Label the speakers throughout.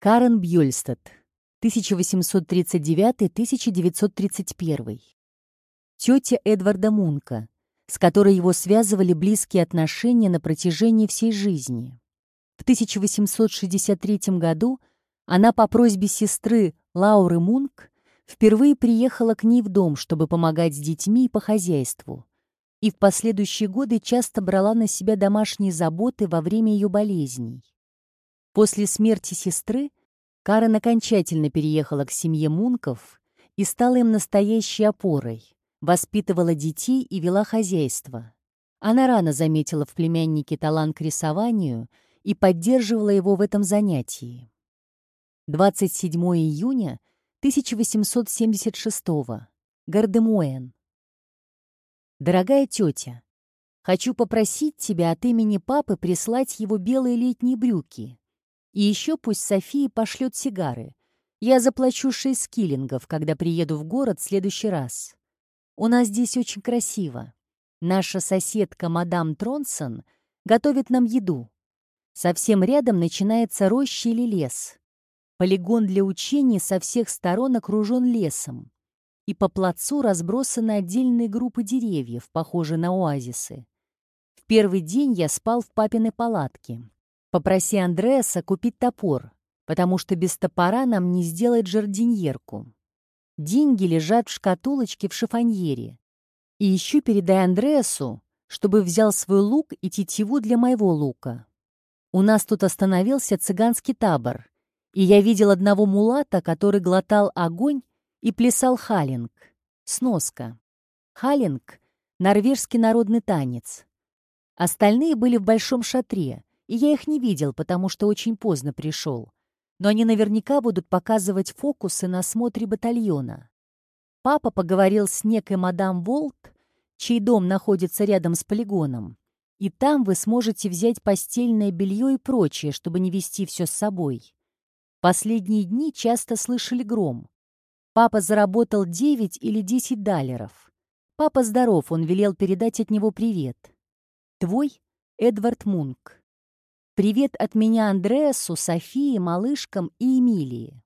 Speaker 1: Карен Бьёльстад, 1839-1931. Тетя Эдварда Мунка, с которой его связывали близкие отношения на протяжении всей жизни. В 1863 году она по просьбе сестры Лауры Мунк впервые приехала к ней в дом, чтобы помогать с детьми и по хозяйству, и в последующие годы часто брала на себя домашние заботы во время ее болезней. После смерти сестры Карен окончательно переехала к семье Мунков и стала им настоящей опорой, воспитывала детей и вела хозяйство. Она рано заметила в племяннике талант к рисованию и поддерживала его в этом занятии. 27 июня 1876 Гардемуэн. Дорогая тетя, хочу попросить тебя от имени папы прислать его белые летние брюки. И еще пусть София пошлет сигары. Я заплачу шесть скиллингов, когда приеду в город в следующий раз. У нас здесь очень красиво. Наша соседка мадам Тронсон готовит нам еду. Совсем рядом начинается роща или лес. Полигон для учений со всех сторон окружен лесом. И по плацу разбросаны отдельные группы деревьев, похожие на оазисы. В первый день я спал в папиной палатке. Попроси Андреаса купить топор, потому что без топора нам не сделать жардиньерку. Деньги лежат в шкатулочке в шифоньере. И еще передай Андреасу, чтобы взял свой лук и тетиву для моего лука. У нас тут остановился цыганский табор, и я видел одного мулата, который глотал огонь и плясал халинг. Сноска. Халинг — норвежский народный танец. Остальные были в большом шатре, и я их не видел, потому что очень поздно пришел. Но они наверняка будут показывать фокусы на осмотре батальона. Папа поговорил с некой мадам Волт, чей дом находится рядом с полигоном, и там вы сможете взять постельное белье и прочее, чтобы не вести все с собой. Последние дни часто слышали гром. Папа заработал 9 или 10 далеров. Папа здоров, он велел передать от него привет. Твой Эдвард Мунк. Привет от меня Андреасу, Софии, малышкам и Эмилии.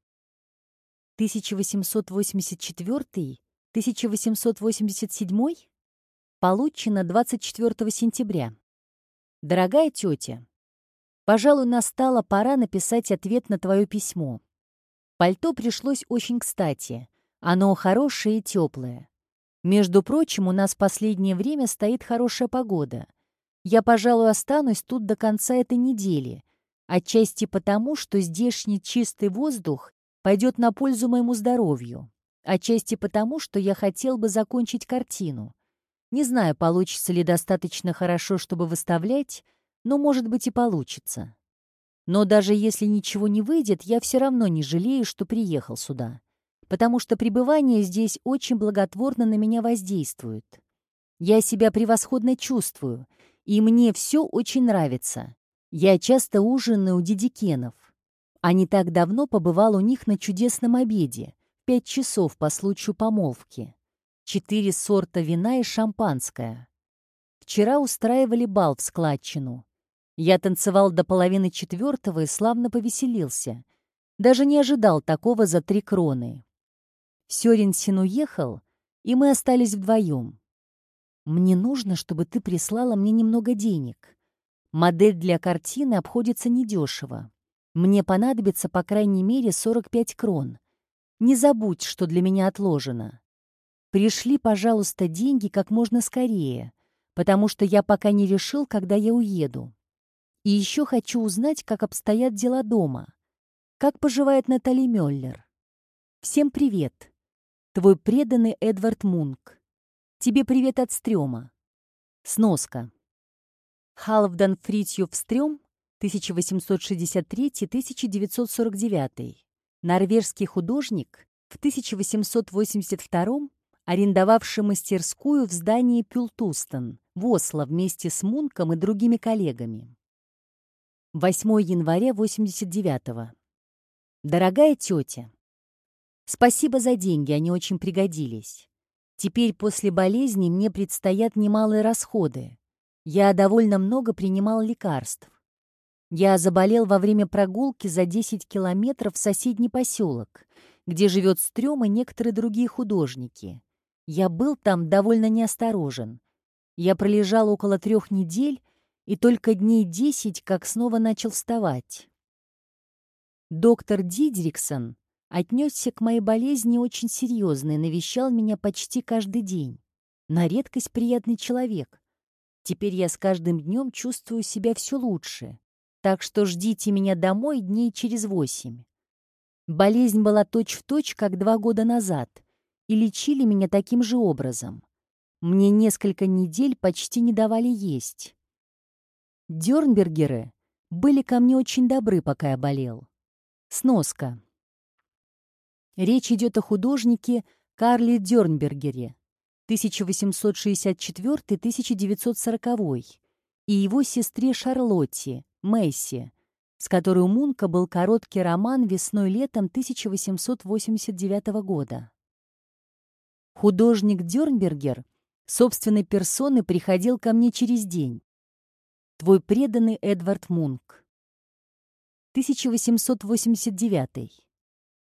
Speaker 1: 1884-1887? Получено 24 сентября. Дорогая тетя, Пожалуй, настала пора написать ответ на твое письмо. Пальто пришлось очень кстати. Оно хорошее и теплое. Между прочим, у нас последнее время стоит хорошая погода. Я, пожалуй, останусь тут до конца этой недели. Отчасти потому, что здешний чистый воздух пойдет на пользу моему здоровью. Отчасти потому, что я хотел бы закончить картину. Не знаю, получится ли достаточно хорошо, чтобы выставлять, но, может быть, и получится. Но даже если ничего не выйдет, я все равно не жалею, что приехал сюда, потому что пребывание здесь очень благотворно на меня воздействует. Я себя превосходно чувствую, и мне все очень нравится. Я часто ужинаю у дедикенов. А не так давно побывал у них на чудесном обеде, пять часов по случаю помолвки. Четыре сорта вина и шампанское. Вчера устраивали бал в складчину. Я танцевал до половины четвертого и славно повеселился. Даже не ожидал такого за три кроны. Сёренсин уехал, и мы остались вдвоем. Мне нужно, чтобы ты прислала мне немного денег. Модель для картины обходится недешево. Мне понадобится по крайней мере 45 крон. Не забудь, что для меня отложено. Пришли, пожалуйста, деньги как можно скорее, потому что я пока не решил, когда я уеду. И еще хочу узнать, как обстоят дела дома. Как поживает Натали Мюллер? Всем привет. Твой преданный Эдвард Мунк. Тебе привет от Стрёма. Сноска. Халфдан Фритьёв Стрём, 1863-1949. Норвежский художник, в 1882 арендовавший мастерскую в здании Пюлтустен в Осло вместе с Мунком и другими коллегами. 8 января 89-го. Дорогая тетя, спасибо за деньги, они очень пригодились. Теперь после болезни мне предстоят немалые расходы. Я довольно много принимал лекарств. Я заболел во время прогулки за 10 километров в соседний поселок, где живет Стрём и некоторые другие художники. Я был там довольно неосторожен. Я пролежал около трех недель и только дней десять как снова начал вставать. Доктор Дидриксон отнесся к моей болезни очень серьезно и навещал меня почти каждый день. На редкость приятный человек. Теперь я с каждым днем чувствую себя все лучше. Так что ждите меня домой дней через восемь. Болезнь была точь-в-точь, точь, как два года назад, и лечили меня таким же образом. Мне несколько недель почти не давали есть. Дёрнбергеры были ко мне очень добры, пока я болел. Сноска. Речь идет о художнике Карле Дёрнбергере 1864-1940 и его сестре Шарлотте Месси, с которой у Мунка был короткий роман весной-летом 1889 года. Художник Дёрнбергер собственной персоной приходил ко мне через день. Твой преданный Эдвард Мунк. 1889.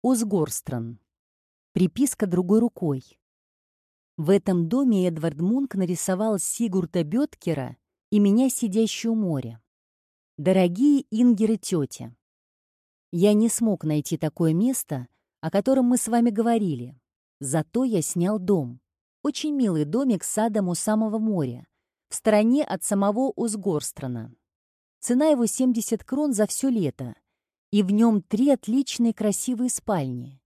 Speaker 1: Озгорстран. Приписка другой рукой. В этом доме Эдвард Мунк нарисовал Сигурда Бёткера и меня, сидящую у моря. Дорогие Ингер и тетя, я не смог найти такое место, о котором мы с вами говорили. Зато я снял дом. Очень милый домик с садом у самого моря, в стороне от самого Узгорстрана. Цена его 70 крон за все лето, и в нем три отличные красивые спальни.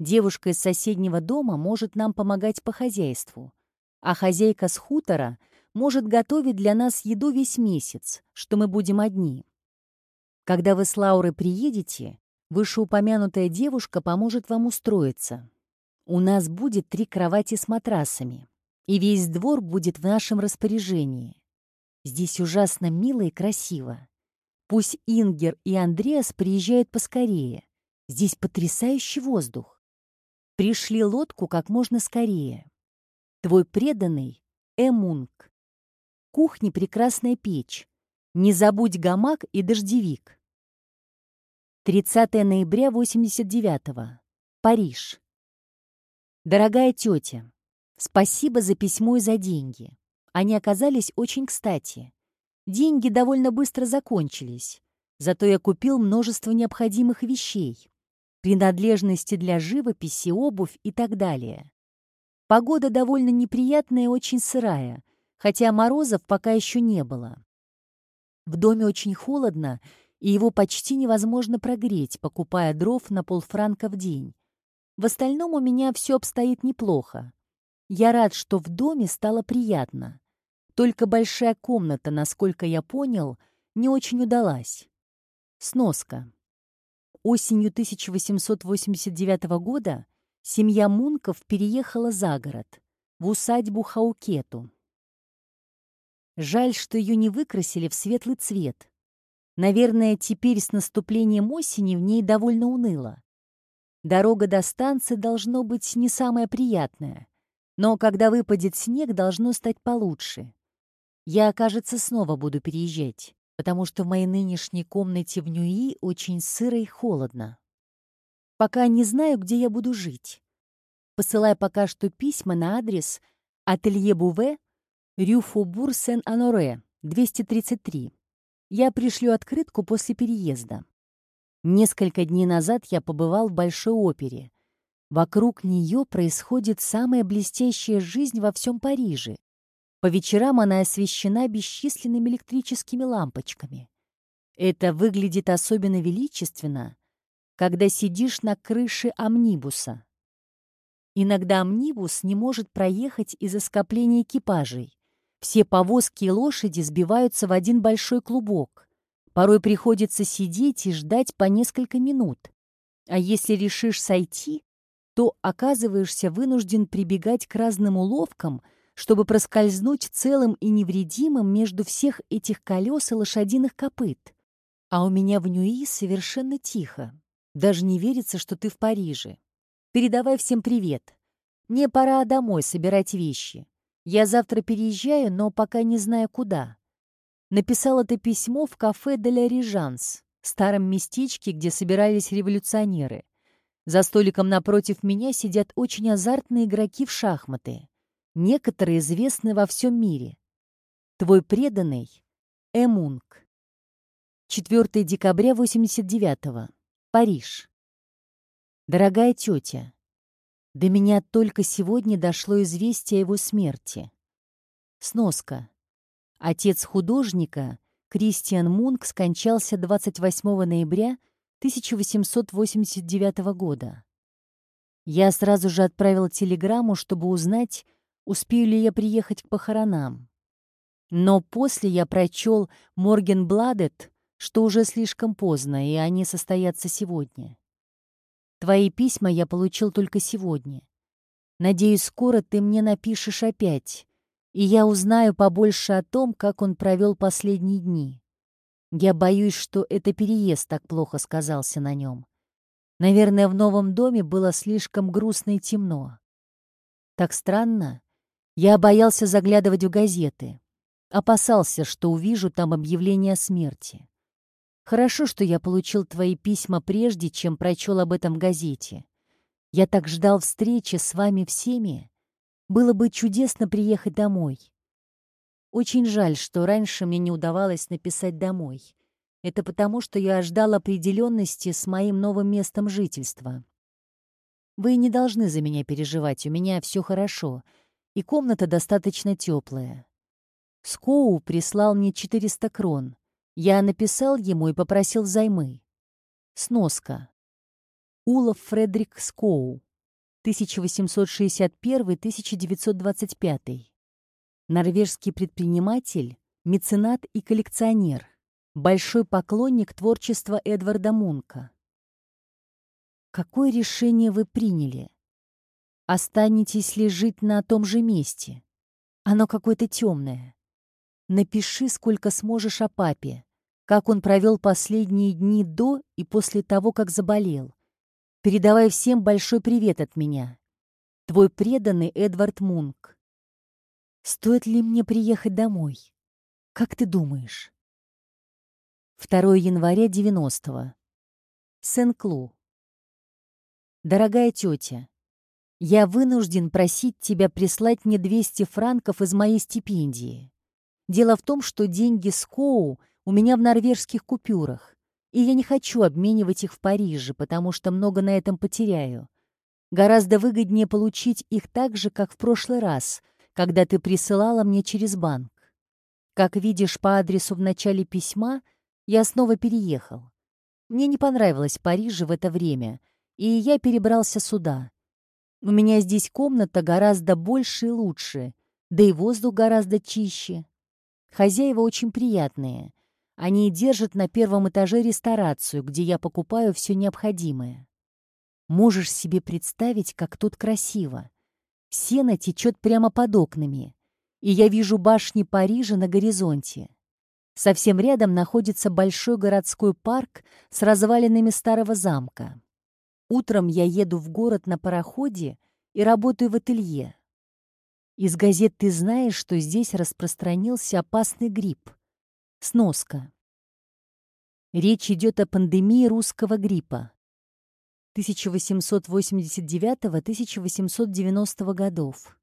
Speaker 1: Девушка из соседнего дома может нам помогать по хозяйству, а хозяйка с хутора — может готовить для нас еду весь месяц, что мы будем одни. Когда вы с Лаурой приедете, вышеупомянутая девушка поможет вам устроиться. У нас будет три кровати с матрасами, и весь двор будет в нашем распоряжении. Здесь ужасно мило и красиво. Пусть Ингер и Андреас приезжают поскорее. Здесь потрясающий воздух. Пришли лодку как можно скорее. Твой преданный Эмунг кухне прекрасная печь. Не забудь гамак и дождевик. 30 ноября 89-го. Париж. Дорогая тетя, спасибо за письмо и за деньги. Они оказались очень кстати. Деньги довольно быстро закончились. Зато я купил множество необходимых вещей. Принадлежности для живописи, обувь и так далее. Погода довольно неприятная и очень сырая, хотя морозов пока еще не было. В доме очень холодно, и его почти невозможно прогреть, покупая дров на полфранка в день. В остальном у меня все обстоит неплохо. Я рад, что в доме стало приятно. Только большая комната, насколько я понял, не очень удалась. Сноска. Осенью 1889 года семья Мунков переехала за город, в усадьбу Хаукету. Жаль, что ее не выкрасили в светлый цвет. Наверное, теперь с наступлением осени в ней довольно уныло. Дорога до станции должно быть не самая приятная, но когда выпадет снег, должно стать получше. Я, кажется, снова буду переезжать, потому что в моей нынешней комнате в Ньюи очень сыро и холодно. Пока не знаю, где я буду жить. Посылай пока что письма на адрес Ателье Буве, Рю-Фубур Сен-Аноре, 233. Я пришлю открытку после переезда. Несколько дней назад я побывал в Большой опере. Вокруг нее происходит самая блестящая жизнь во всем Париже. По вечерам она освещена бесчисленными электрическими лампочками. Это выглядит особенно величественно, когда сидишь на крыше амнибуса. Иногда амнибус не может проехать из-за скопления экипажей. Все повозки и лошади сбиваются в один большой клубок. Порой приходится сидеть и ждать по несколько минут. А если решишь сойти, то оказываешься вынужден прибегать к разным уловкам, чтобы проскользнуть целым и невредимым между всех этих колес и лошадиных копыт. А у меня в Ньюи совершенно тихо. Даже не верится, что ты в Париже. Передавай всем привет. Мне пора домой собирать вещи. Я завтра переезжаю, но пока не знаю куда. написал это письмо в кафе «Де ля Режанс», старом местечке, где собирались революционеры. За столиком напротив меня сидят очень азартные игроки в шахматы. Некоторые известны во всем мире. Твой преданный Эмунг. 4 декабря 89-го. Париж. Дорогая тетя, до меня только сегодня дошло известие о его смерти. Сноска. Отец художника, Кристиан Мунк, скончался 28 ноября 1889 года. Я сразу же отправил телеграмму, чтобы узнать, успею ли я приехать к похоронам. Но после я прочел Морген Бладет, что уже слишком поздно, и они состоятся сегодня. Твои письма я получил только сегодня. Надеюсь, скоро ты мне напишешь опять, и я узнаю побольше о том, как он провел последние дни. Я боюсь, что это переезд так плохо сказался на нем. Наверное, в новом доме было слишком грустно и темно. Так странно. Я боялся заглядывать в газеты. Опасался, что увижу там объявление о смерти. Хорошо, что я получил твои письма прежде, чем прочел об этом газете. Я так ждал встречи с вами всеми. Было бы чудесно приехать домой. Очень жаль, что раньше мне не удавалось написать домой. Это потому, что я ждал определенности с моим новым местом жительства. Вы не должны за меня переживать, у меня все хорошо, и комната достаточно теплая. Скоу прислал мне 400 крон. Я написал ему и попросил займы. Сноска. Улов Фредерик Скоу, 1861-1925 норвежский предприниматель, меценат и коллекционер, большой поклонник творчества Эдварда Мунка. Какое решение вы приняли? Останетесь ли жить на том же месте? Оно какое-то темное. Напиши, сколько сможешь о папе, как он провел последние дни до и после того, как заболел. Передавай всем большой привет от меня. Твой преданный Эдвард Мунк. Стоит ли мне приехать домой? Как ты думаешь? 2 января 90-го. Сен-Клу. Дорогая тетя, я вынужден просить тебя прислать мне 200 франков из моей стипендии. Дело в том, что деньги Скоу у меня в норвежских купюрах, и я не хочу обменивать их в Париже, потому что много на этом потеряю. Гораздо выгоднее получить их так же, как в прошлый раз — когда ты присылала мне через банк. Как видишь по адресу в начале письма, я снова переехал. Мне не понравилось Париже в это время, и я перебрался сюда. У меня здесь комната гораздо больше и лучше, да и воздух гораздо чище. Хозяева очень приятные. Они держат на первом этаже ресторацию, где я покупаю все необходимое. Можешь себе представить, как тут красиво. Сено течет прямо под окнами, и я вижу башни Парижа на горизонте. Совсем рядом находится большой городской парк с развалинами старого замка. Утром я еду в город на пароходе и работаю в ателье. Из газет ты знаешь, что здесь распространился опасный грипп. Сноска. Речь идет о пандемии русского гриппа. 1889-1890 годов.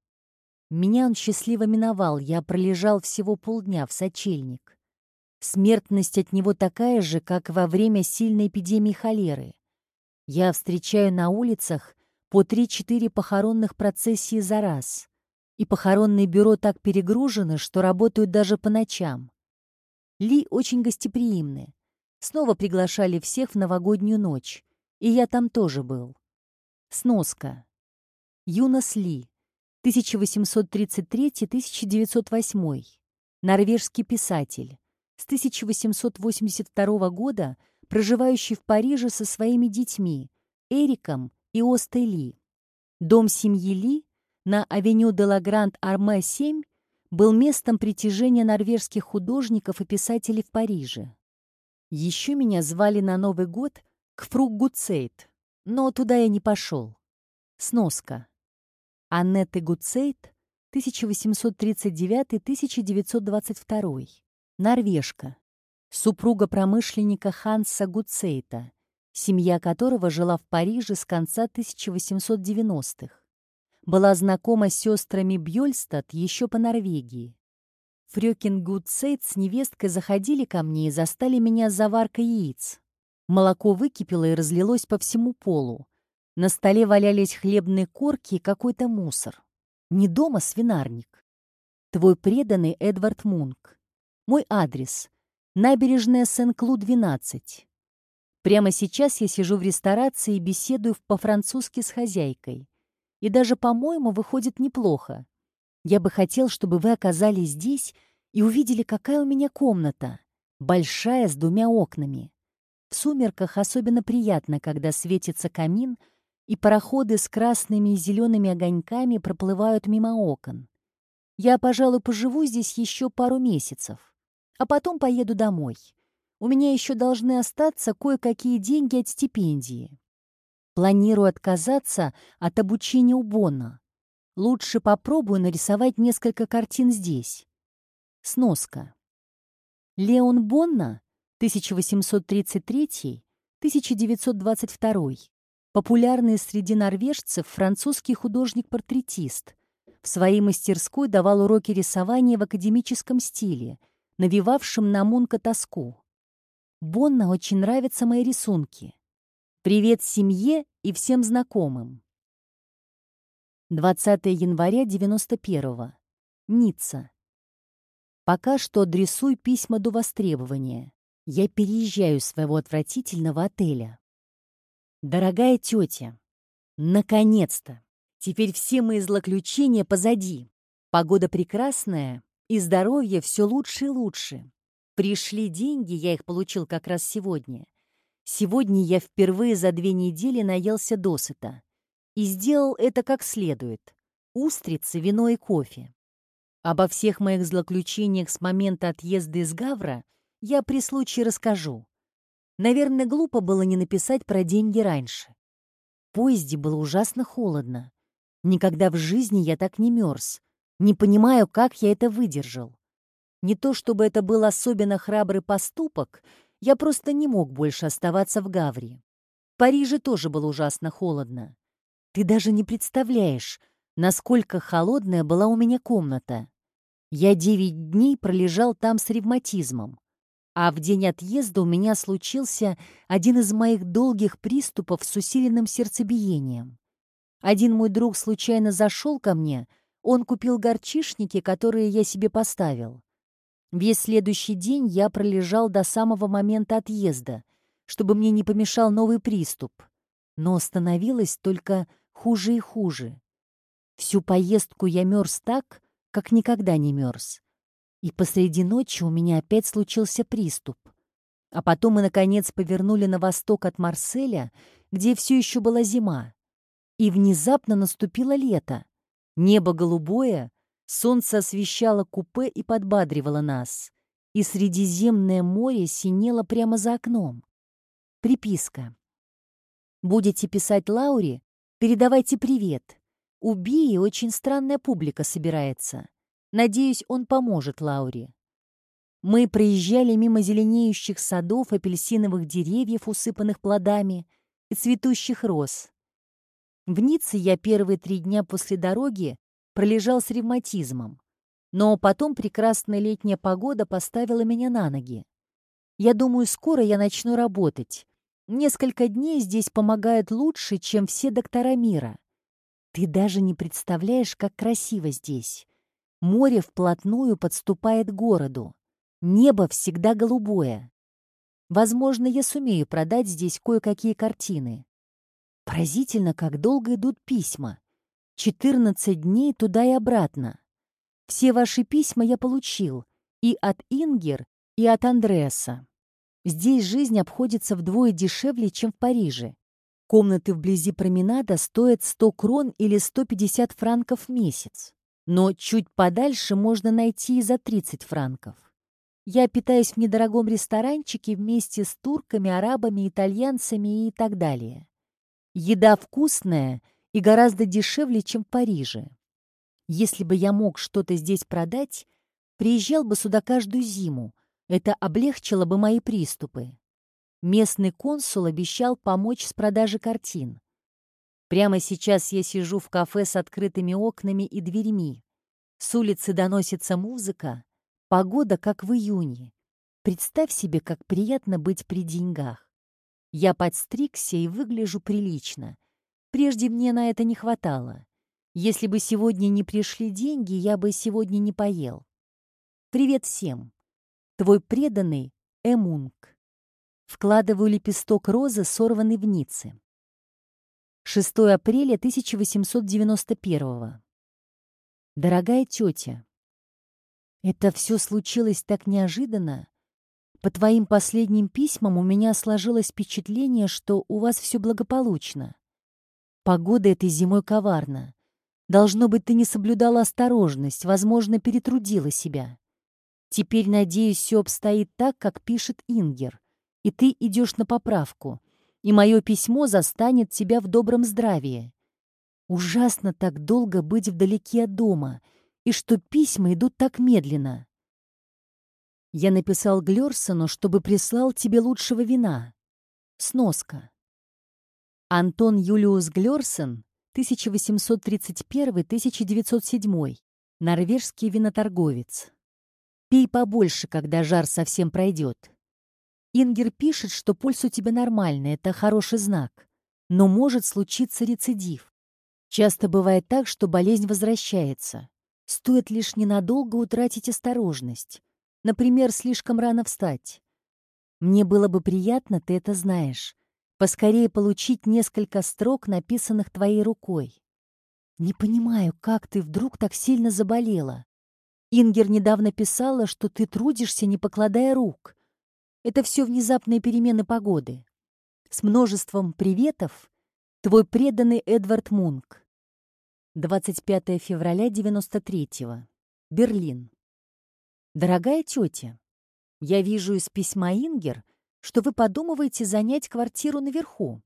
Speaker 1: Меня он счастливо миновал, я пролежал всего полдня в сочельник. Смертность от него такая же, как во время сильной эпидемии холеры. Я встречаю на улицах по 3-4 похоронных процессии за раз. И похоронное бюро так перегружено, что работают даже по ночам. Ли очень гостеприимны. Снова приглашали всех в новогоднюю ночь. И я там тоже был. Сноска. Юнас Ли, 1833-1908. Норвежский писатель. С 1882 года проживающий в Париже со своими детьми Эриком и Остой Ли. Дом семьи Ли на авеню де ла Гранд-Арме 7 был местом притяжения норвежских художников и писателей в Париже. Еще меня звали на Новый год к Фруг-Гуцейт, но туда я не пошел. Сноска. Аннетте Гуцейт, 1839-1922. Норвежка. Супруга промышленника Ханса Гуцейта, семья которого жила в Париже с конца 1890-х. Была знакома с сестрами Бьёльстад еще по Норвегии. Фрёкин Гудсейт с невесткой заходили ко мне и застали меня с заваркой яиц. Молоко выкипело и разлилось по всему полу. На столе валялись хлебные корки и какой-то мусор. Не дома свинарник. Твой преданный Эдвард Мунк. Мой адрес. Набережная Сен-Клу, 12. Прямо сейчас я сижу в ресторации и беседую по-французски с хозяйкой. И даже, по-моему, выходит неплохо. Я бы хотел, чтобы вы оказались здесь и увидели, какая у меня комната. Большая, с двумя окнами. В сумерках особенно приятно, когда светится камин, и пароходы с красными и зелеными огоньками проплывают мимо окон. Я, пожалуй, поживу здесь еще пару месяцев, а потом поеду домой. У меня еще должны остаться кое-какие деньги от стипендии. Планирую отказаться от обучения у Бонна. Лучше попробую нарисовать несколько картин здесь. Сноска. Леон Бонна 1833-1922. Популярный среди норвежцев французский художник-портретист. В своей мастерской давал уроки рисования в академическом стиле, навевавшем на Мунка тоску. Бонна очень нравятся мои рисунки. Привет семье и всем знакомым. 20 января 91 -го. Ницца. Пока что адресуй письма до востребования. Я переезжаю своего отвратительного отеля. Дорогая тетя, наконец-то! Теперь все мои злоключения позади. Погода прекрасная, и здоровье все лучше и лучше. Пришли деньги, я их получил как раз сегодня. Сегодня я впервые за две недели наелся досыта. И сделал это как следует. Устрицы, вино и кофе. Обо всех моих злоключениях с момента отъезда из Гавра – я при случае расскажу. Наверное, глупо было не написать про деньги раньше. В поезде было ужасно холодно. Никогда в жизни я так не мерз. Не понимаю, как я это выдержал. Не то чтобы это был особенно храбрый поступок, я просто не мог больше оставаться в Гаври. В Париже тоже было ужасно холодно. Ты даже не представляешь, насколько холодная была у меня комната. Я девять дней пролежал там с ревматизмом. А в день отъезда у меня случился один из моих долгих приступов с усиленным сердцебиением. Один мой друг случайно зашел ко мне, он купил горчишники, которые я себе поставил. Весь следующий день я пролежал до самого момента отъезда, чтобы мне не помешал новый приступ. Но становилось только хуже и хуже. Всю поездку я мерз так, как никогда не мерз. И посреди ночи у меня опять случился приступ. А потом мы, наконец, повернули на восток от Марселя, где все еще была зима. И внезапно наступило лето. Небо голубое, солнце освещало купе и подбадривало нас. И Средиземное море синело прямо за окном. Приписка. Будете писать Лауре, передавайте привет. У Бии очень странная публика собирается. Надеюсь, он поможет Лауре. Мы проезжали мимо зеленеющих садов, апельсиновых деревьев, усыпанных плодами, и цветущих роз. В Ницце я первые три дня после дороги пролежал с ревматизмом. Но потом прекрасная летняя погода поставила меня на ноги. Я думаю, скоро я начну работать. Несколько дней здесь помогают лучше, чем все доктора мира. Ты даже не представляешь, как красиво здесь. Море вплотную подступает к городу. Небо всегда голубое. Возможно, я сумею продать здесь кое-какие картины. Поразительно, как долго идут письма. 14 дней туда и обратно. Все ваши письма я получил. И от Ингер, и от Андреаса. Здесь жизнь обходится вдвое дешевле, чем в Париже. Комнаты вблизи променада стоят 100 крон или 150 франков в месяц но чуть подальше можно найти и за 30 франков. Я питаюсь в недорогом ресторанчике вместе с турками, арабами, итальянцами и так далее. Еда вкусная и гораздо дешевле, чем в Париже. Если бы я мог что-то здесь продать, приезжал бы сюда каждую зиму, Это облегчило бы мои приступы. Местный консул обещал помочь с продажей картин. Прямо сейчас я сижу в кафе с открытыми окнами и дверьми. С улицы доносится музыка, погода как в июне. Представь себе, как приятно быть при деньгах. Я подстригся и выгляжу прилично. Прежде мне на это не хватало. Если бы сегодня не пришли деньги, я бы сегодня не поел. Привет всем. Твой преданный Эмунг. Вкладываю лепесток розы, сорванный в Ницце. 6 апреля 1891 Дорогая тетя, это все случилось так неожиданно. По твоим последним письмам у меня сложилось впечатление, что у вас все благополучно. Погода этой зимой коварна. Должно быть, ты не соблюдала осторожность, возможно, перетрудила себя. Теперь, надеюсь, все обстоит так, как пишет Ингер, и ты идешь на поправку, и мое письмо застанет тебя в добром здравии. Ужасно так долго быть вдалеке от дома, и что письма идут так медленно. Я написал Глёрсону, чтобы прислал тебе лучшего вина. Сноска. Антон Юлиус Глёрсон, 1831-1907, норвежский виноторговец. Пей побольше, когда жар совсем пройдет. Ингер пишет, что пульс у тебя нормальный, это хороший знак. Но может случиться рецидив. Часто бывает так, что болезнь возвращается. Стоит лишь ненадолго утратить осторожность. Например, слишком рано встать. Мне было бы приятно, ты это знаешь. Поскорее получить несколько строк, написанных твоей рукой. Не понимаю, как ты вдруг так сильно заболела. Ингер недавно писала, что ты трудишься, не покладая рук. Это все внезапные перемены погоды. С множеством приветов Твой преданный Эдвард Мунк. 25 февраля 93-го. Берлин. Дорогая тетя, я вижу из письма Ингер, что вы подумываете занять квартиру наверху.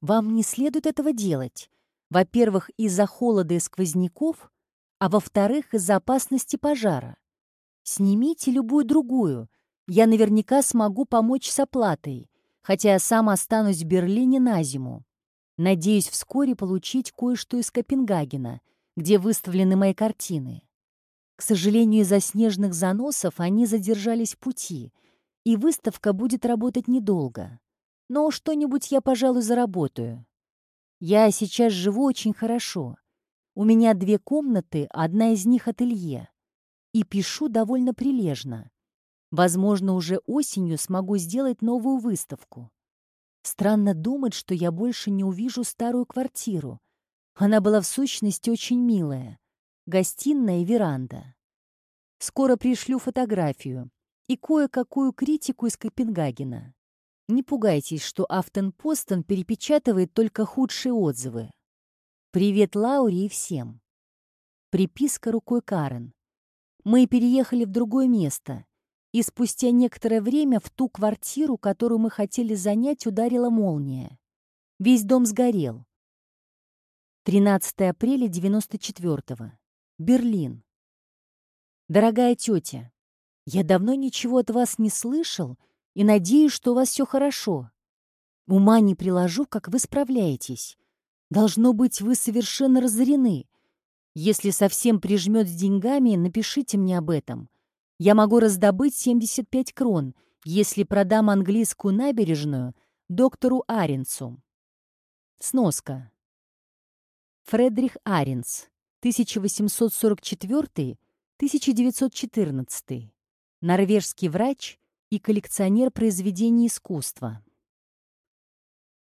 Speaker 1: Вам не следует этого делать. Во-первых, из-за холода и сквозняков, а во-вторых, из-за опасности пожара. Снимите любую другую. Я наверняка смогу помочь с оплатой, хотя я сам останусь в Берлине на зиму. Надеюсь вскоре получить кое-что из Копенгагена, где выставлены мои картины. К сожалению, из-за снежных заносов они задержались в пути, и выставка будет работать недолго. Но что-нибудь я, пожалуй, заработаю. Я сейчас живу очень хорошо. У меня две комнаты, одна из них ателье. И пишу довольно прилежно. Возможно, уже осенью смогу сделать новую выставку. Странно думать, что я больше не увижу старую квартиру. Она была в сущности очень милая. Гостиная и веранда. Скоро пришлю фотографию и кое-какую критику из Копенгагена. Не пугайтесь, что Автенпостен перепечатывает только худшие отзывы. Привет Лауре и всем. Приписка рукой Карен. Мы переехали в другое место, и спустя некоторое время в ту квартиру, которую мы хотели занять, ударила молния. Весь дом сгорел. 13 апреля 94-го. Берлин. Дорогая тетя, я давно ничего от вас не слышал и надеюсь, что у вас все хорошо. Ума не приложу, как вы справляетесь. Должно быть, вы совершенно разорены. Если совсем прижмет с деньгами, напишите мне об этом. Я могу раздобыть 75 крон, если продам английскую набережную доктору Аренцу. Сноска. Фредрих Аренц, 1844-1914. Норвежский врач и коллекционер произведений искусства.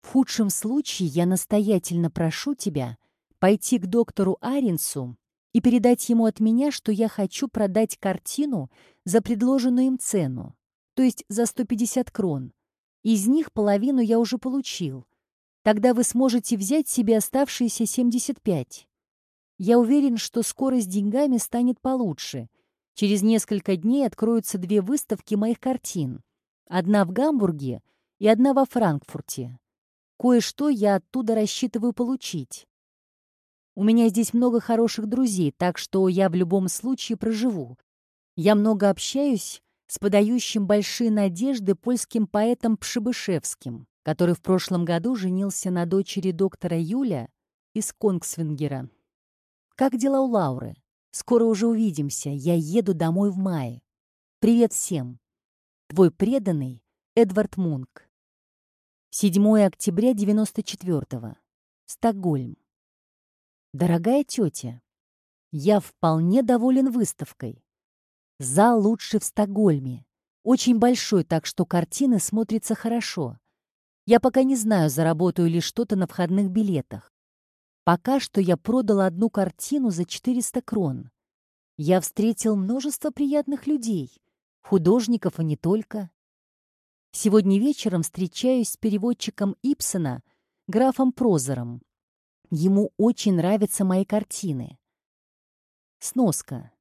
Speaker 1: В худшем случае я настоятельно прошу тебя пойти к доктору Аренцу и передать ему от меня, что я хочу продать картину за предложенную им цену, то есть за 150 крон. Из них половину я уже получил. Тогда вы сможете взять себе оставшиеся 75. Я уверен, что скоро с деньгами станет получше. Через несколько дней откроются две выставки моих картин. Одна в Гамбурге и одна во Франкфурте. Кое-что я оттуда рассчитываю получить. У меня здесь много хороших друзей, так что я в любом случае проживу. Я много общаюсь с подающим большие надежды польским поэтом Пшибышевским, который в прошлом году женился на дочери доктора Юля из Конгсвингера. Как дела у Лауры? Скоро уже увидимся. Я еду домой в мае. Привет всем. Твой преданный Эдвард Мунк. 7 октября 94-го. Стокгольм. Дорогая тетя, я вполне доволен выставкой. Зал лучший в Стокгольме. Очень большой, так что картины смотрятся хорошо. Я пока не знаю, заработаю ли что-то на входных билетах. Пока что я продал одну картину за 400 крон. Я встретил множество приятных людей, художников и не только. Сегодня вечером встречаюсь с переводчиком Ипсона, графом Прозором. Ему очень нравятся мои картины. Сноска.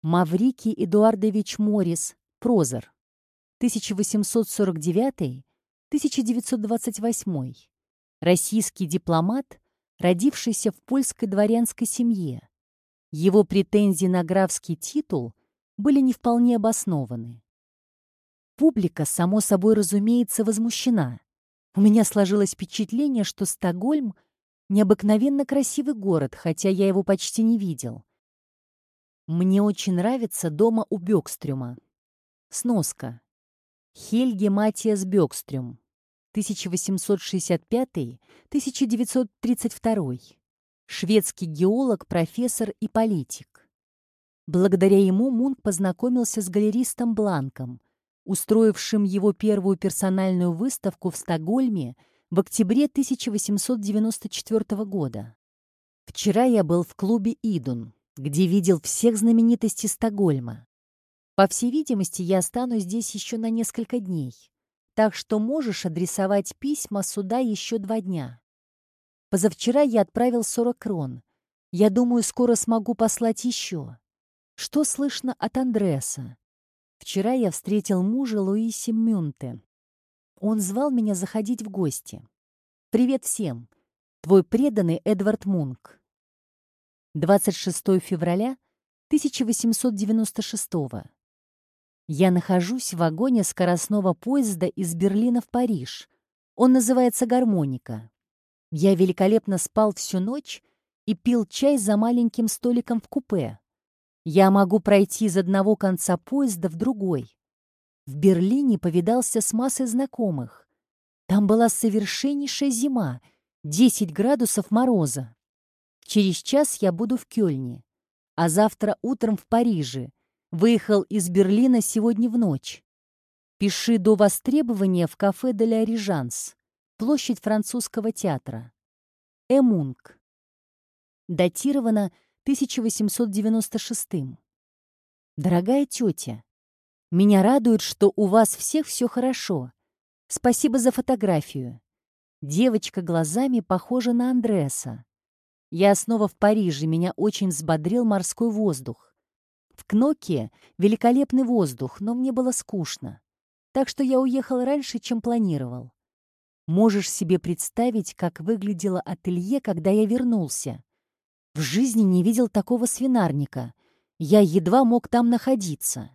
Speaker 1: Маврикий Эдуардович Морис, Прозор, 1849-1928. Российский дипломат, родившийся в польской дворянской семье. Его претензии на графский титул были не вполне обоснованы. Публика, само собой разумеется, возмущена. У меня сложилось впечатление, что Стокгольм — необыкновенно красивый город, хотя я его почти не видел. Мне очень нравится дома у Бёкстрюма. Сноска. Хельге Матиас Бёкстрюм. 1865-1932. Шведский геолог, профессор и политик. Благодаря ему Мунк познакомился с галеристом Бланком, устроившим его первую персональную выставку в Стокгольме в октябре 1894 года. Вчера я был в клубе «Идун», где видел всех знаменитостей Стокгольма. По всей видимости, я останусь здесь еще на несколько дней, так что можешь адресовать письма сюда еще два дня. Позавчера я отправил 40 крон. Я думаю, скоро смогу послать еще. Что слышно от Андреаса? Вчера я встретил мужа Луиси Мюнте. Он звал меня заходить в гости. Привет всем. Твой преданный Эдвард Мунк. 26 февраля 1896 Я нахожусь в вагоне скоростного поезда из Берлина в Париж. Он называется «Гармоника». Я великолепно спал всю ночь и пил чай за маленьким столиком в купе. Я могу пройти из одного конца поезда в другой. В Берлине повидался с массой знакомых. Там была совершеннейшая зима, 10 градусов мороза. Через час я буду в Кёльне, а завтра утром в Париже. Выехал из Берлина сегодня в ночь. Пиши до востребования в кафе «Де ля Рижанс», площадь французского театра. Эмунг. Датировано 1896 Дорогая тетя, меня радует, что у вас всех все хорошо. Спасибо за фотографию. Девочка глазами похожа на Андреаса. Я снова в Париже, меня очень взбодрил морской воздух. В Кноке великолепный воздух, но мне было скучно. Так что я уехал раньше, чем планировал. Можешь себе представить, как выглядело ателье, когда я вернулся. В жизни не видел такого свинарника. Я едва мог там находиться.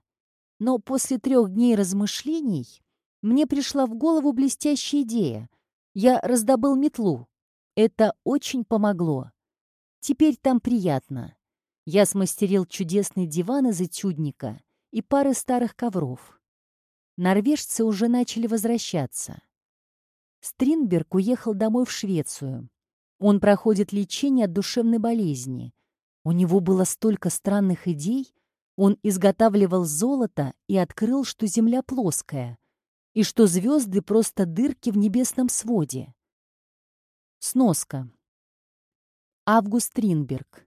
Speaker 1: Но после трех дней размышлений мне пришла в голову блестящая идея. Я раздобыл метлу. Это очень помогло. Теперь там приятно. Я смастерил чудесный диван из этюдника и пары старых ковров. Норвежцы уже начали возвращаться. Стринберг уехал домой в Швецию. Он проходит лечение от душевной болезни. У него было столько странных идей. Он изготавливал золото и открыл, что Земля плоская, и что звезды просто дырки в небесном своде. Сноска. Август Стринберг,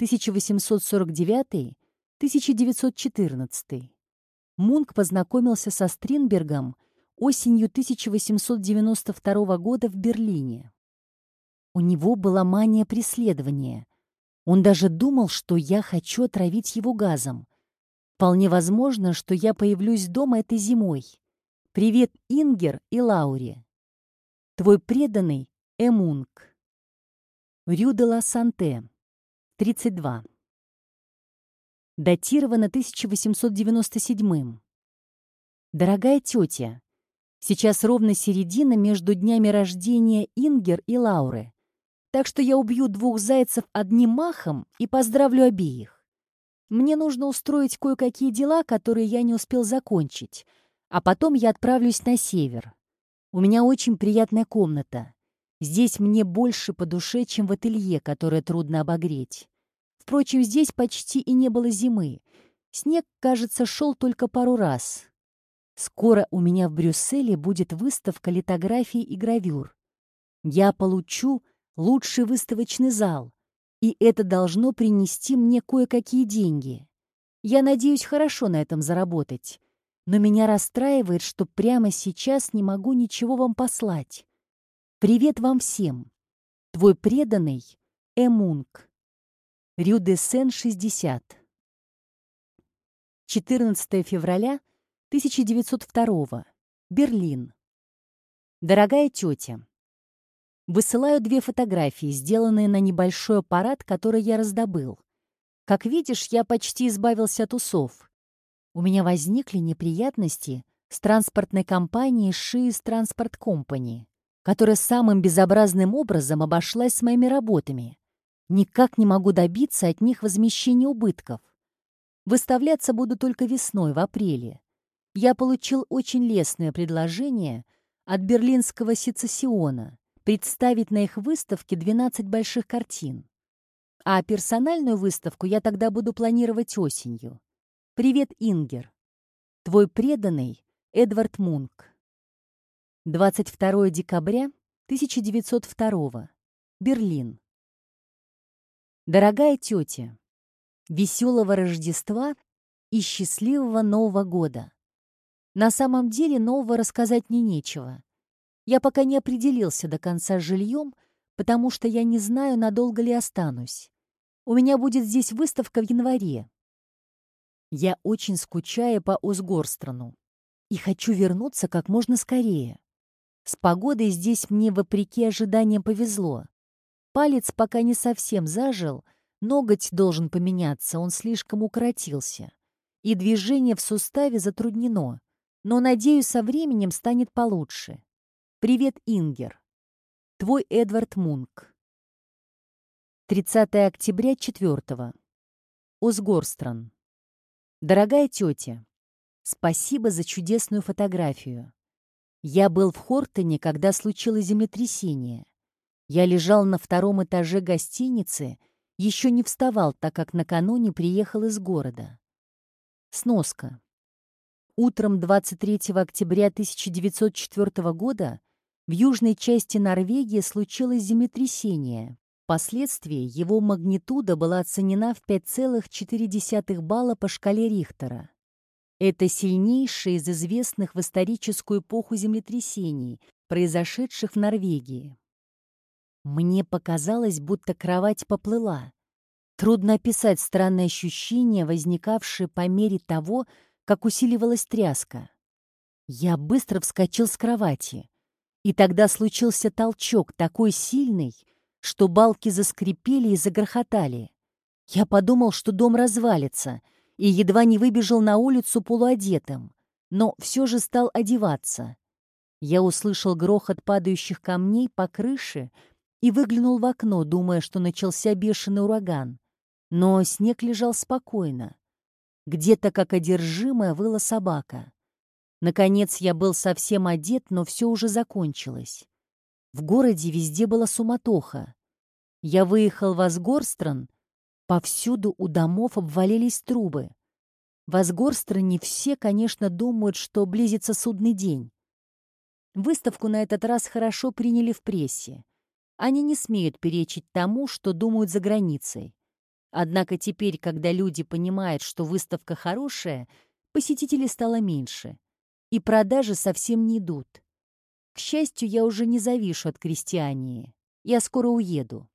Speaker 1: 1849-1914. Мунк познакомился со Стринбергом осенью 1892 года в Берлине. У него была мания преследования. Он даже думал, что я хочу отравить его газом. Вполне возможно, что я появлюсь дома этой зимой. Привет, Ингер и Лауре. Твой преданный Эмунг. Рю де ла Санте, 32. Датировано 1897. Дорогая тетя, сейчас ровно середина между днями рождения Ингер и Лауры. Так что я убью двух зайцев одним махом и поздравлю обеих. Мне нужно устроить кое-какие дела, которые я не успел закончить, а потом я отправлюсь на север. У меня очень приятная комната. Здесь мне больше по душе, чем в ателье, которое трудно обогреть. Впрочем, здесь почти и не было зимы. Снег, кажется, шел только пару раз. Скоро у меня в Брюсселе будет выставка литографий и гравюр. Я получу лучший выставочный зал, и это должно принести мне кое-какие деньги. Я надеюсь хорошо на этом заработать, но меня расстраивает, что прямо сейчас не могу ничего вам послать. Привет вам всем. Твой преданный Эмунг. Рю-де-Сен, 60. 14 февраля 1902. Берлин. Дорогая тетя, высылаю две фотографии, сделанные на небольшой аппарат, который я раздобыл. Как видишь, я почти избавился от усов. У меня возникли неприятности с транспортной компанией Шиис Транспорт Компани, которая самым безобразным образом обошлась с моими работами. Никак не могу добиться от них возмещения убытков. Выставляться буду только весной, в апреле я получил очень лестное предложение от берлинского сецессиона представить на их выставке 12 больших картин. А персональную выставку я тогда буду планировать осенью. Привет, Ингер. Твой преданный Эдвард Мунк. 22 декабря 1902. Берлин. Дорогая тетя, веселого Рождества и счастливого Нового года! На самом деле нового рассказать мне нечего. Я пока не определился до конца с жильем, потому что я не знаю, надолго ли останусь. У меня будет здесь выставка в январе. Я очень скучаю по Узгорстрану и хочу вернуться как можно скорее. С погодой здесь мне, вопреки ожиданиям, повезло. Палец пока не совсем зажил, ноготь должен поменяться, он слишком укоротился. И движение в суставе затруднено но, надеюсь, со временем станет получше. Привет, Ингер. Твой Эдвард Мунк. 30 октября 4. Узгорстран. Дорогая тетя, спасибо за чудесную фотографию. Я был в Хортоне, когда случилось землетрясение. Я лежал на втором этаже гостиницы, еще не вставал, так как накануне приехал из города. Сноска. Утром 23 октября 1904 года в южной части Норвегии случилось землетрясение. Впоследствии его магнитуда была оценена в 5,4 балла по шкале Рихтера. Это сильнейшее из известных в историческую эпоху землетрясений, произошедших в Норвегии. Мне показалось, будто кровать поплыла. Трудно описать странное ощущение, возникавшее по мере того, как усиливалась тряска. Я быстро вскочил с кровати, и тогда случился толчок такой сильный, что балки заскрипели и загрохотали. Я подумал, что дом развалится, и едва не выбежал на улицу полуодетым, но все же стал одеваться. Я услышал грохот падающих камней по крыше и выглянул в окно, думая, что начался бешеный ураган. Но снег лежал спокойно. Где-то, как одержимая, выла собака. Наконец я был совсем одет, но все уже закончилось. В городе везде была суматоха. Я выехал в Асгорстран, повсюду у домов обвалились трубы. В Асгорстране все, конечно, думают, что близится судный день. Выставку на этот раз хорошо приняли в прессе. Они не смеют перечить тому, что думают за границей. Однако теперь, когда люди понимают, что выставка хорошая, посетителей стало меньше, и продажи совсем не идут. К счастью, я уже не завишу от крестьянии. Я скоро уеду.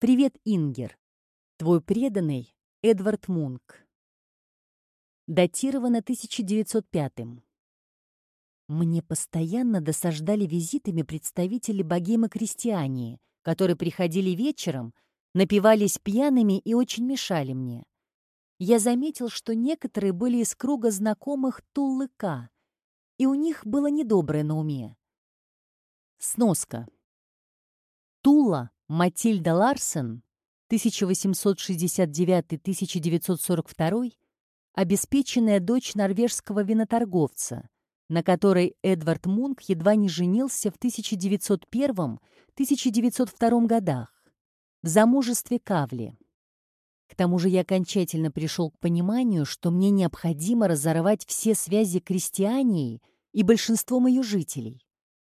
Speaker 1: Привет, Ингер. Твой преданный Эдвард Мунк. Датировано 1905 -м. Мне постоянно досаждали визитами представители богемы крестьянии, которые приходили вечером напивались пьяными и очень мешали мне. я заметил, что некоторые были из круга знакомых Туллы К, и у них было недоброе на уме. Сноска. Тула Матильда Ларсен 1869-1942 обеспеченная дочь норвежского виноторговца, на которой Эдвард Мунк едва не женился в 1901-1902 годах, в замужестве Кавли. К тому же я окончательно пришел к пониманию, что мне необходимо разорвать все связи крестьянии и большинством ее жителей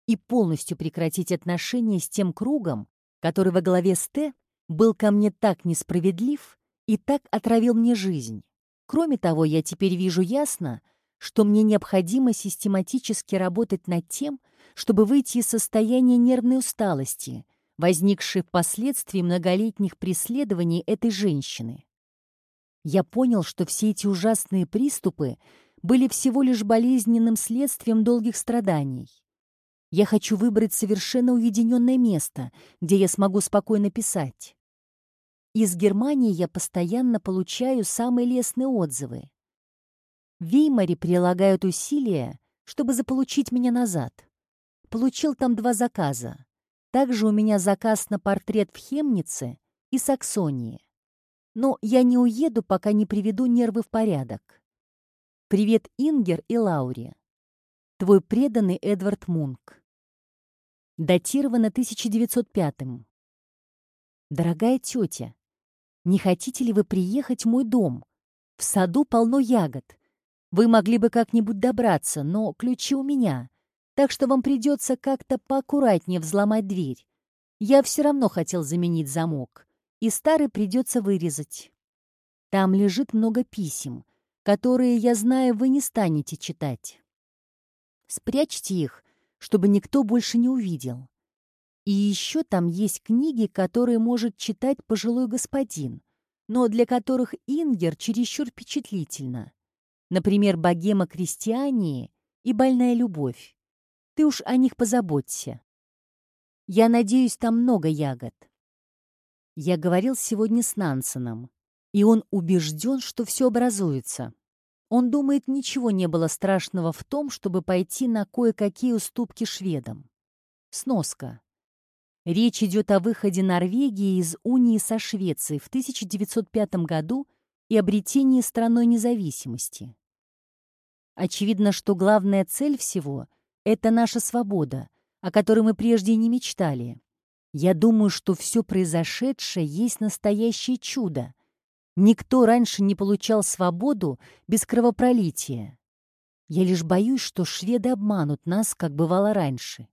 Speaker 1: и полностью прекратить отношения с тем кругом, который во главе с Т был ко мне так несправедлив и так отравил мне жизнь. Кроме того, я теперь вижу ясно, что мне необходимо систематически работать над тем, чтобы выйти из состояния нервной усталости, возникшей впоследствии многолетних преследований этой женщины. Я понял, что все эти ужасные приступы были всего лишь болезненным следствием долгих страданий. Я хочу выбрать совершенно уединенное место, где я смогу спокойно писать. Из Германии я постоянно получаю самые лестные отзывы. В Веймаре прилагают усилия, чтобы заполучить меня назад. Получил там два заказа. Также у меня заказ на портрет в Хемнице и Саксонии. Но я не уеду, пока не приведу нервы в порядок. Привет, Ингер и Лауре. Твой преданный Эдвард Мунк. Датировано 1905 -м. Дорогая тетя, не хотите ли вы приехать в мой дом? В саду полно ягод. Вы могли бы как-нибудь добраться, но ключи у меня, так что вам придется как-то поаккуратнее взломать дверь. Я все равно хотел заменить замок, и старый придется вырезать. Там лежит много писем, которые, я знаю, вы не станете читать. Спрячьте их, чтобы никто больше не увидел. И еще там есть книги, которые может читать пожилой господин, но для которых Ингер чересчур впечатлительно. Например, «Богема крестьяне» и «Больная любовь». Ты уж о них позаботься. Я надеюсь, там много ягод. Я говорил сегодня с Нансеном, и он убежден, что все образуется. Он думает, ничего не было страшного в том, чтобы пойти на кое-какие уступки шведам. Сноска. Речь идет о выходе Норвегии из унии со Швецией в 1905 году и обретении страной независимости. Очевидно, что главная цель всего — это наша свобода, о которой мы прежде не мечтали. Я думаю, что все произошедшее есть настоящее чудо. Никто раньше не получал свободу без кровопролития. Я лишь боюсь, что шведы обманут нас, как бывало раньше.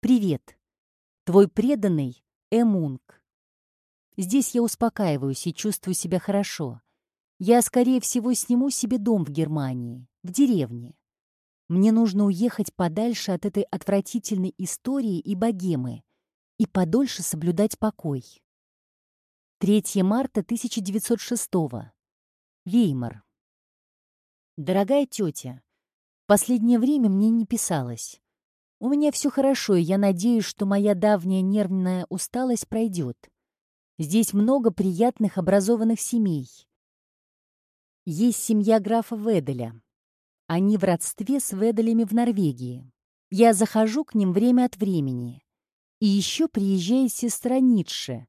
Speaker 1: Привет. Твой преданный Эмунг. Здесь я успокаиваюсь и чувствую себя хорошо. Я, скорее всего, сниму себе дом в Германии, в деревне. Мне нужно уехать подальше от этой отвратительной истории и богемы и подольше соблюдать покой. 3 марта 1906 Веймар. Дорогая тетя, последнее время мне не писалось. У меня все хорошо, и я надеюсь, что моя давняя нервная усталость пройдет. Здесь много приятных образованных семей. Есть семья графа Веделя. Они в родстве с Веделями в Норвегии. Я захожу к ним время от времени. И еще приезжает сестра Ницше,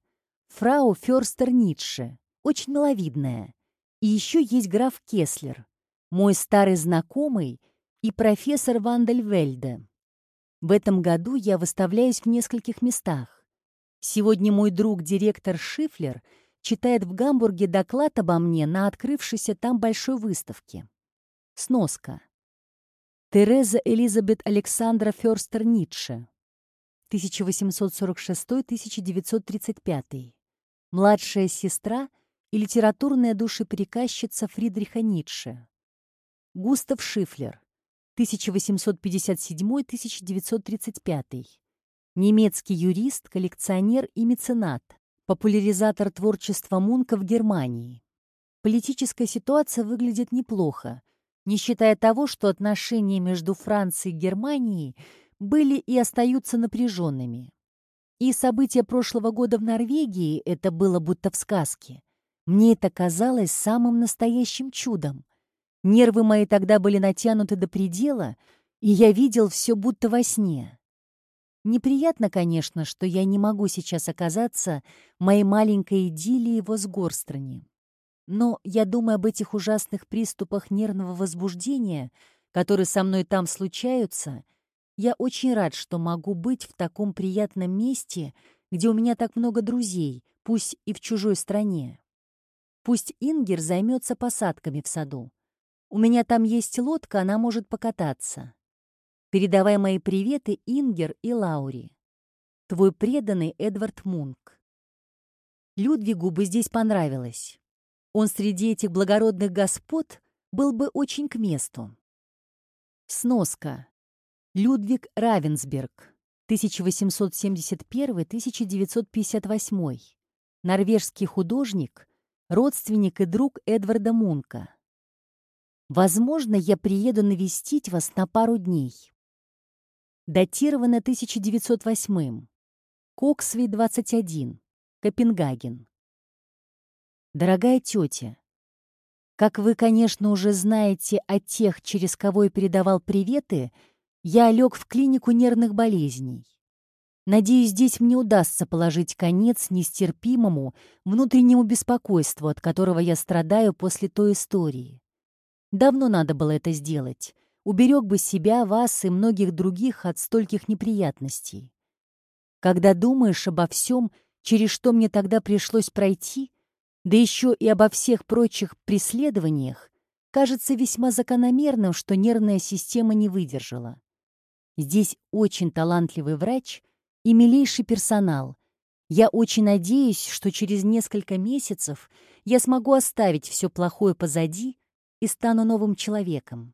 Speaker 1: фрау Ферстер Ницше, очень миловидная. И еще есть граф Кеслер, мой старый знакомый и профессор Вандельвельде. В этом году я выставляюсь в нескольких местах. Сегодня мой друг, директор Шифлер, читает в Гамбурге доклад обо мне на открывшейся там большой выставке. Сноска. Тереза Элизабет Александра Ферстер Ницше. 1846-1935. Младшая сестра и литературная душеприказчица Фридриха Ницше. Густав Шифлер. 1857-1935. Немецкий юрист, коллекционер и меценат, популяризатор творчества Мунка в Германии. Политическая ситуация выглядит неплохо, не считая того, что отношения между Францией и Германией были и остаются напряженными. И события прошлого года в Норвегии, это было будто в сказке, Мне это казалось самым настоящим чудом. Нервы мои тогда были натянуты до предела, и я видел все будто во сне. Неприятно, конечно, что я не могу сейчас оказаться моей маленькой идиллии в Осгорстране. Но я думаю об этих ужасных приступах нервного возбуждения, которые со мной там случаются. Я очень рад, что могу быть в таком приятном месте, где у меня так много друзей, пусть и в чужой стране. Пусть Ингер займется посадками в саду. У меня там есть лодка, она может покататься. Передавай мои приветы Ингер и Лаури. Твой преданный Эдвард Мунк. Людвигу бы здесь понравилось. Он среди этих благородных господ был бы очень к месту. Сноска. Людвиг Равенсберг, 1871-1958. Норвежский художник, родственник и друг Эдварда Мунка. Возможно, я приеду навестить вас на пару дней. Датировано 1908. Коксвей, 21. Копенгаген. Дорогая тетя, как вы, конечно, уже знаете о тех, через кого я передавал приветы, я лег в клинику нервных болезней. Надеюсь, здесь мне удастся положить конец нестерпимому внутреннему беспокойству, от которого я страдаю после той истории. Давно надо было это сделать. Уберег бы себя, вас и многих других от стольких неприятностей. Когда думаешь обо всем, через что мне тогда пришлось пройти, да еще и обо всех прочих преследованиях, кажется весьма закономерным, что нервная система не выдержала. Здесь очень талантливый врач и милейший персонал. Я очень надеюсь, что через несколько месяцев я смогу оставить все плохое позади и стану новым человеком.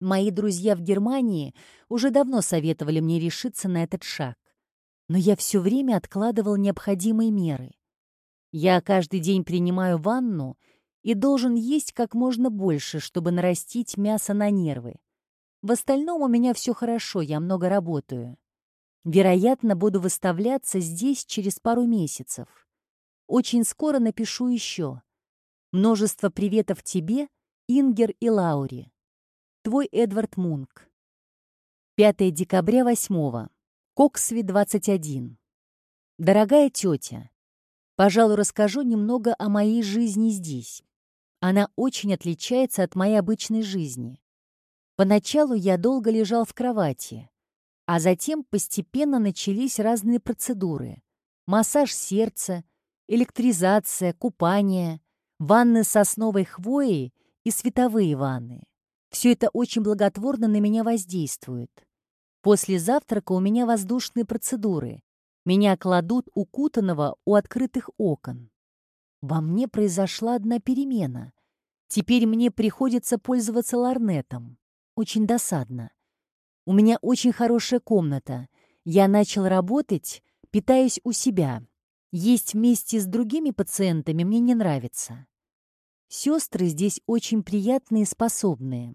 Speaker 1: Мои друзья в Германии уже давно советовали мне решиться на этот шаг, но я все время откладывал необходимые меры. Я каждый день принимаю ванну и должен есть как можно больше, чтобы нарастить мясо на нервы. В остальном у меня все хорошо, я много работаю. Вероятно, буду выставляться здесь через пару месяцев. Очень скоро напишу еще. Множество приветов тебе, Ингер и Лаури. Твой Эдвард Мунк. 5 декабря 8. Коксви 21. Дорогая тетя, Пожалуй, расскажу немного о моей жизни здесь. Она очень отличается от моей обычной жизни. Поначалу я долго лежал в кровати, а затем постепенно начались разные процедуры. Массаж сердца, электризация, купание, ванны с сосновой хвоей и световые ванны. Все это очень благотворно на меня воздействует. После завтрака у меня воздушные процедуры, меня кладут укутанного у открытых окон. Во мне произошла одна перемена. Теперь мне приходится пользоваться ларнетом. Очень досадно. У меня очень хорошая комната. Я начал работать, питаюсь у себя. Есть вместе с другими пациентами мне не нравится. Сестры здесь очень приятные и способные.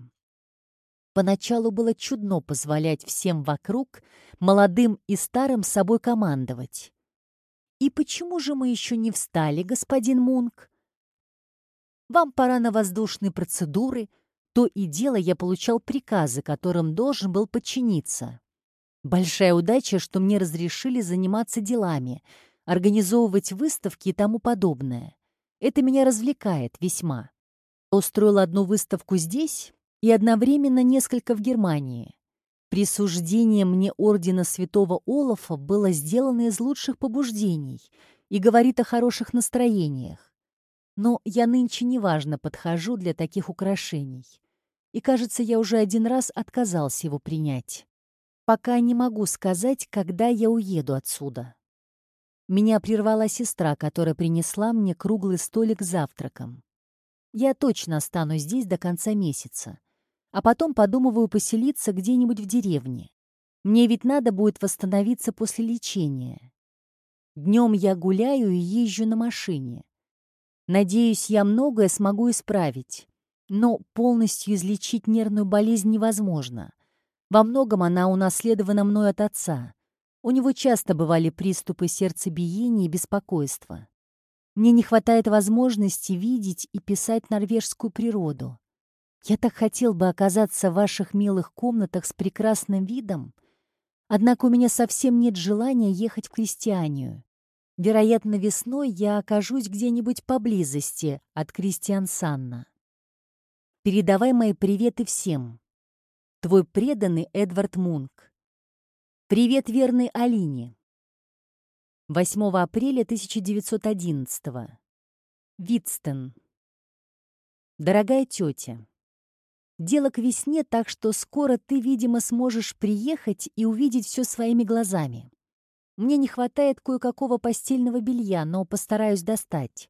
Speaker 1: Поначалу было чудно позволять всем вокруг, молодым и старым, собой командовать. «И почему же мы еще не встали, господин Мунк? Вам пора на воздушные процедуры. То и дело я получал приказы, которым должен был подчиниться. Большая удача, что мне разрешили заниматься делами, организовывать выставки и тому подобное. Это меня развлекает весьма. Устроил одну выставку здесь, и одновременно несколько в Германии. Присуждение мне ордена святого Олафа было сделано из лучших побуждений и говорит о хороших настроениях. Но я нынче неважно подхожу для таких украшений. И, кажется, я уже один раз отказался его принять. Пока не могу сказать, когда я уеду отсюда. Меня прервала сестра, которая принесла мне круглый столик с завтраком. Я точно останусь здесь до конца месяца а потом подумываю поселиться где-нибудь в деревне. Мне ведь надо будет восстановиться после лечения. Днем я гуляю и езжу на машине. Надеюсь, я многое смогу исправить, но полностью излечить нервную болезнь невозможно. Во многом она унаследована мной от отца. У него часто бывали приступы сердцебиения и беспокойства. Мне не хватает возможности видеть и писать норвежскую природу. Я так хотел бы оказаться в ваших милых комнатах с прекрасным видом, однако у меня совсем нет желания ехать в Кристианию. Вероятно, весной я окажусь где-нибудь поблизости от Кристиан Санна. Передавай мои приветы всем. Твой преданный Эдвард Мунк. Привет верной Алине. 8 апреля 1911. Витстон. Дорогая тетя, дело к весне, так что скоро ты, видимо, сможешь приехать и увидеть все своими глазами. Мне не хватает кое-какого постельного белья, но постараюсь достать.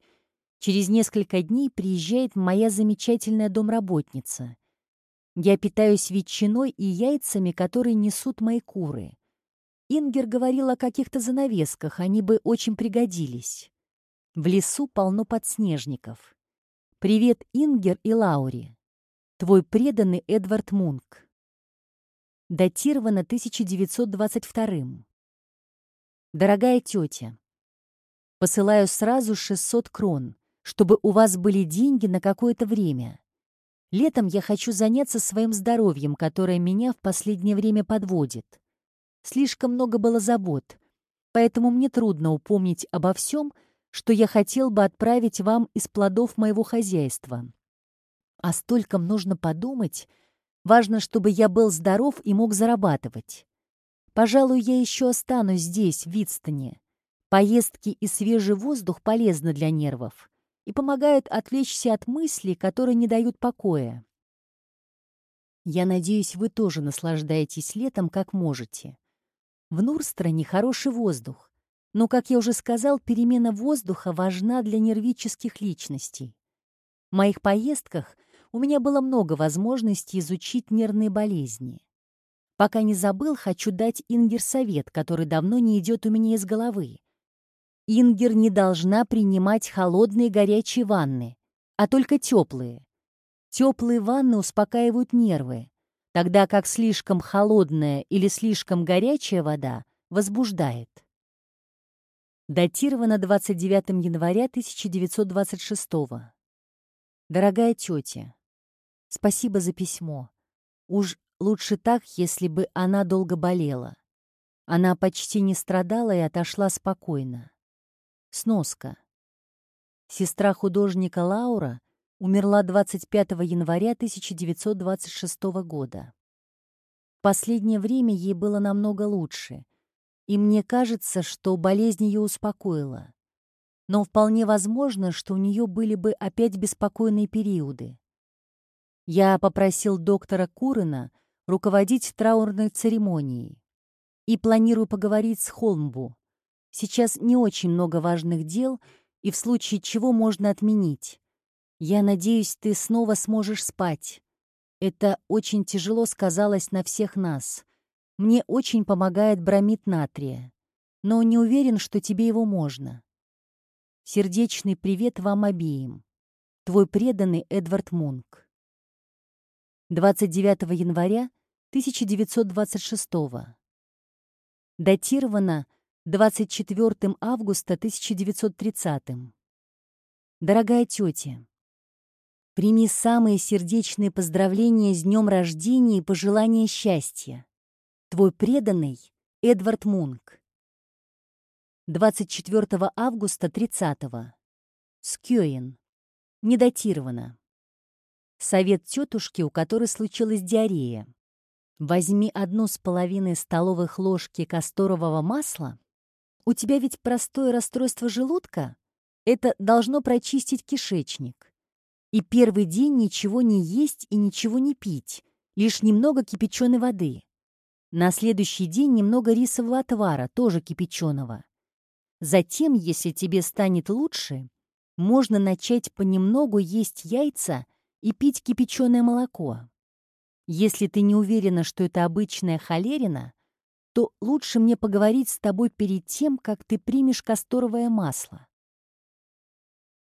Speaker 1: Через несколько дней приезжает моя замечательная домработница. Я питаюсь ветчиной и яйцами, которые несут мои куры. Ингер говорил о каких-то занавесках, они бы очень пригодились. В лесу полно подснежников. Привет, Ингер и Лаури. Твой преданный Эдвард Мунк. Датировано 1922 Дорогая тетя, посылаю сразу 600 крон чтобы у вас были деньги на какое-то время. Летом я хочу заняться своим здоровьем, которое меня в последнее время подводит. Слишком много было забот, поэтому мне трудно упомнить обо всем, что я хотел бы отправить вам из плодов моего хозяйства. А столько нужно подумать. Важно, чтобы я был здоров и мог зарабатывать. Пожалуй, я еще останусь здесь, в Витстоне. Поездки и свежий воздух полезны для нервов и помогают отвлечься от мыслей, которые не дают покоя. Я надеюсь, вы тоже наслаждаетесь летом, как можете. В Нурстроне хороший воздух, но, как я уже сказал, перемена воздуха важна для нервических личностей. В моих поездках у меня было много возможностей изучить нервные болезни. Пока не забыл, хочу дать Ингер совет, который давно не идет у меня из головы. Ингер не должна принимать холодные горячие ванны, а только теплые. Теплые ванны успокаивают нервы, тогда как слишком холодная или слишком горячая вода возбуждает. Датировано 29 января 1926 Дорогая тетя, спасибо за письмо. Уж лучше так, если бы она долго болела. Она почти не страдала и отошла спокойно. Сноска. Сестра художника Лаура умерла 25 января 1926 года. В последнее время ей было намного лучше, и мне кажется, что болезнь ее успокоила. Но вполне возможно, что у нее были бы опять беспокойные периоды. Я попросил доктора Курена руководить траурной церемонией и планирую поговорить с Холмбу, Сейчас не очень много важных дел, и в случае чего можно отменить. Я надеюсь, ты снова сможешь спать. Это очень тяжело сказалось на всех нас. Мне очень помогает бромид натрия, но не уверен, что тебе его можно. Сердечный привет вам обеим. Твой преданный Эдвард Мунк. 29 января 1926 Датировано 24 августа 1930. Дорогая тетя, прими самые сердечные поздравления с днем рождения и пожелания счастья. Твой преданный Эдвард Мунк. 24 августа 30. Скёин. Не датировано. Совет тетушки, у которой случилась диарея. Возьми одну с половиной столовых ложки касторового масла у тебя ведь простое расстройство желудка? Это должно прочистить кишечник. И первый день ничего не есть и ничего не пить, лишь немного кипяченой воды. На следующий день немного рисового отвара, тоже кипяченого. Затем, если тебе станет лучше, можно начать понемногу есть яйца и пить кипяченое молоко. Если ты не уверена, что это обычная холерина, то лучше мне поговорить с тобой перед тем, как ты примешь касторовое масло.